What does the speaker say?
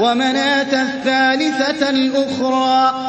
وَمَنَاةَ الثَّالِثَةَ الْأُخْرَىٰ.